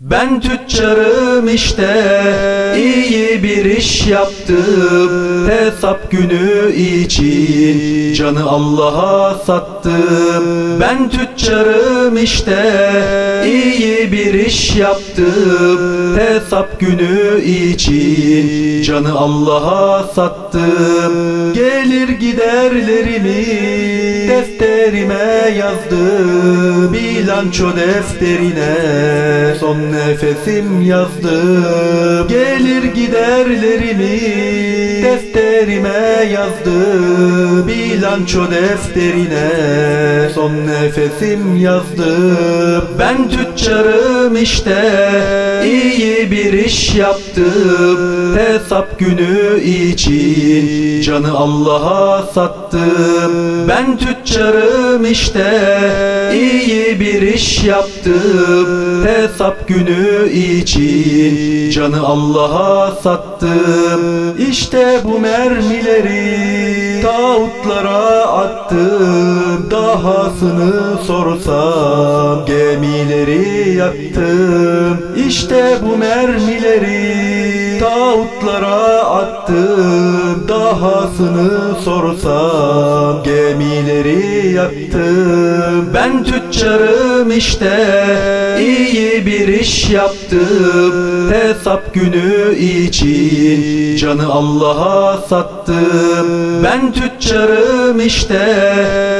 Ben tüccarım işte iyi bir iş yaptım. Hesap günü için canı Allah'a sattım. Ben tüccarım işte iyi bir iş yaptım. Hesap günü için canı Allah'a sattım. Gelir giderlerimi defterime yazdım. Bilanço defterine son nefesim yazdım. Gelir giderlerimi defterime yazdım Bilanço defterine son nefesim yazdım Ben tüccarım işte iyi bir iş yaptım. Hesap günü için canı Allah'a sattım. Ben tüccarım işte iyi bir iş yaptım. Hesap günü için canı Allah'a sattım. İşte bu mermileri tağutlara attım. Dahasını sorsam gemileri yaktım. İşte bu mermileri tağutlara attım Dahasını sorsam gemileri yaktım Ben tüccarım işte iyi bir iş yaptım. Hesap günü için canı Allah'a sattım. Ben tüccarım işte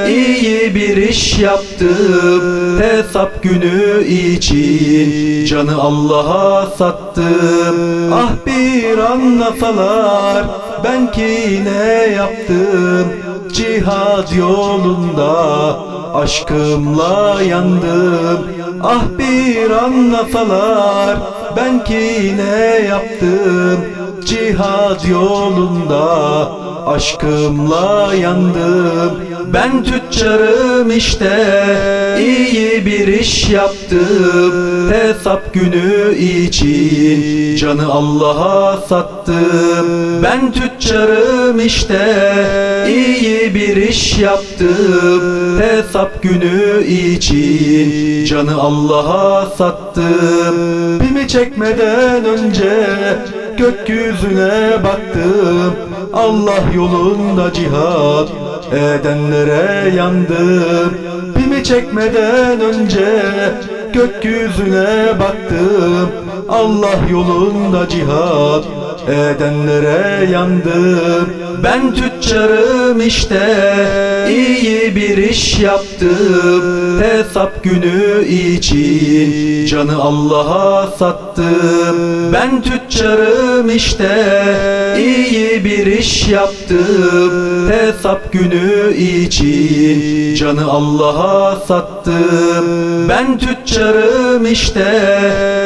iyi bir iş yaptım. Hesap günü için canı Allah'a sattım. Ah bir anlasalar ben ki yaptım Cihad yolunda. Aşkımla yandım Ah bir anlasalar ben ki yaptım Cihad yolunda aşkımla yandım. Ben tüccarım işte iyi bir iş yaptım. Hesap günü için canı Allah'a sattım. Ben tüccarım işte iyi bir iş yaptım. Hesap günü için canı Allah'a sattım. Pimi çekmeden önce gökyüzüne baktım Allah yolunda cihat edenlere yandım. Pimi çekmeden önce gökyüzüne baktım Allah yolunda cihat edenlere yandım. Ben tüccarım işte bir iş yaptım Hesap günü için canı Allah'a sattım. Ben tüccarım işte iyi bir iş yaptım Hesap günü için canı Allah'a sattım Ben tüccarım işte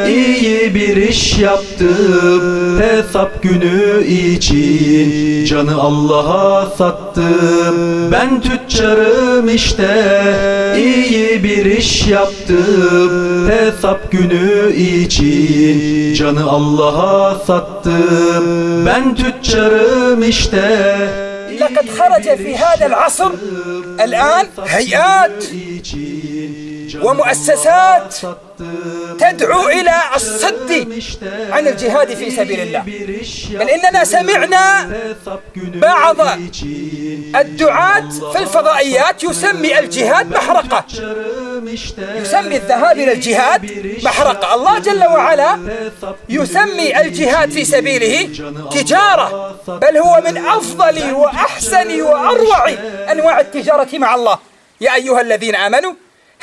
iyi bir iş yaptım. Hesap günü için canı Allah'a sattım. Ben tüccarım işte iyi bir iş yaptım. Hesap günü için canı Allah'a sattım. Ben tüccarım işte لقد خرج في هذا العصر الآن هيئات ومؤسسات تدعو إلى الصد عن الجهاد في سبيل الله. بل إننا سمعنا بعض الدعاة في الفضائيات يسمي الجهاد محرقة يسمي الذهاب إلى الجهاد محرقة الله جل وعلا يسمي الجهاد في سبيله تجارة. بل هو من أفضل وأحسن وأروع أنواع التجارة مع الله. يا أيها الذين آمنوا